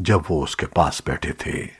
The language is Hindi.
जब वो उसके पास बैठे थे।